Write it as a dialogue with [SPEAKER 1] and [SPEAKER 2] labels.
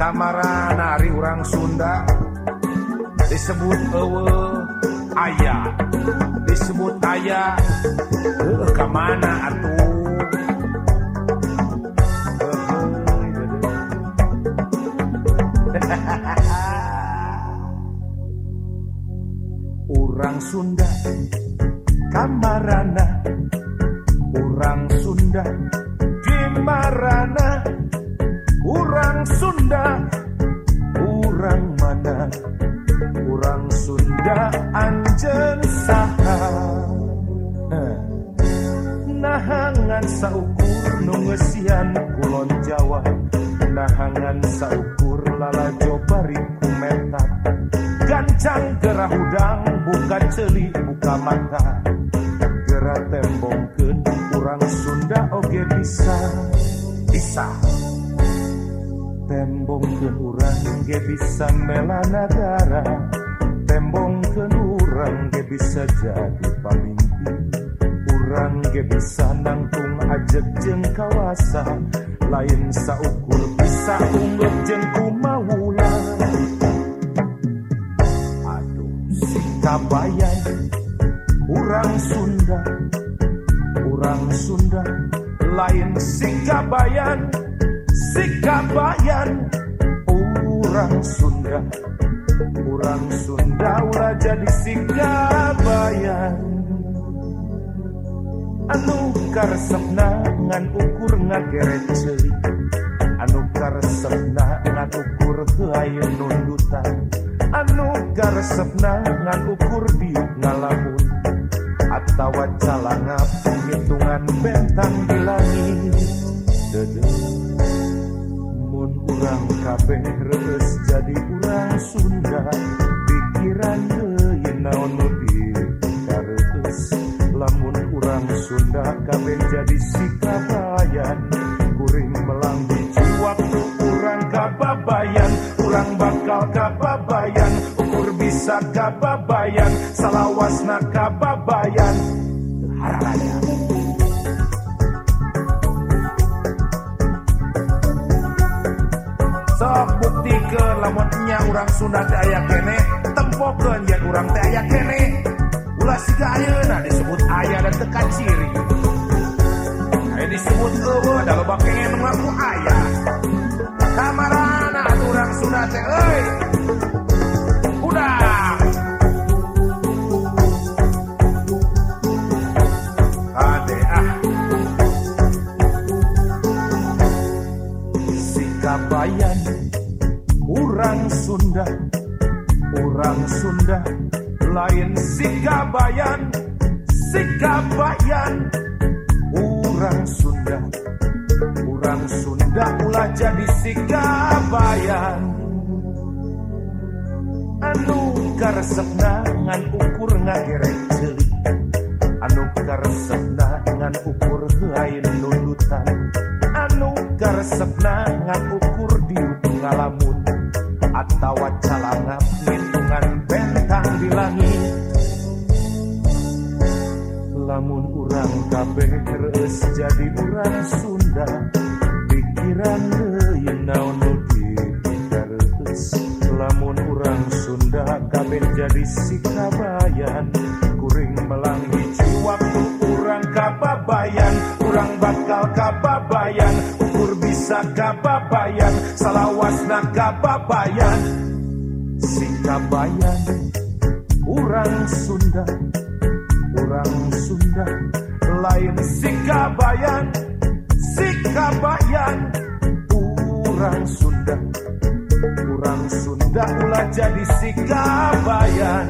[SPEAKER 1] kamaran nari urang Sunda. Disebut ewe ayah disebut ayah uh, ke mana atuh. Orang Sunda kamarana. Saukur nungesian kulon Jawa. Nahangan saukur lala jobari kumetak gancang gerah udang buka celi buka mata. Gerak tembongkeun orang Sunda oge bisa. Bisa. Tembongkeun urang ge bisa melanagara tembongkeun urang ge bisa jadi pamimpin urang ge bisa nangtung ajak jeng kawasa lain saukur bisa unggul jeng kumawula aduh si kabayan urang Sunda urang Sunda. Lain si kabayan si kabayan urang Sunda urang Sunda ulah jadi si kabayan anukar ngan ukur ngageret anu anukar ngan ukur keayu nundutan. Anukar ngan ukur diuk ngalamun. Atawa calanga hitungan bentang di langit. Dede mun urang kabeh reus jadi bisa kababayan salawasna kababayan haraya sok bukti ke urang Sunda teh aya kene tempokeun yen urang teh aya kene. Ulah siga ayeuna disebut aya dan tekan ciri aya disebut eueuh da loba kengen ngaku aya. Kamarana urang Sunda teh lain sikabayan sikabayan. Urang Sunda urang Sunda ulah jadi sikabayan. Anu karesep ngan ukur ngagere celik anu karesep ngan ukur lain nundutan. Anu karesep ngan ukur di pengalamun atau calangap kabeh terus jadi urang Sunda. Pikiran naon terus lamun urang Sunda kabeh jadi sikabayan kuring melang hiji waktu urang kababayan. Urang bakal kababayan ukur bisa kababayan. Salawasna kababayan. Sikabayan urang Sunda. Urang Sunda. Lain. Sikabayan sikabayan. Urang Sunda urang Sunda ulah jadi sikabayan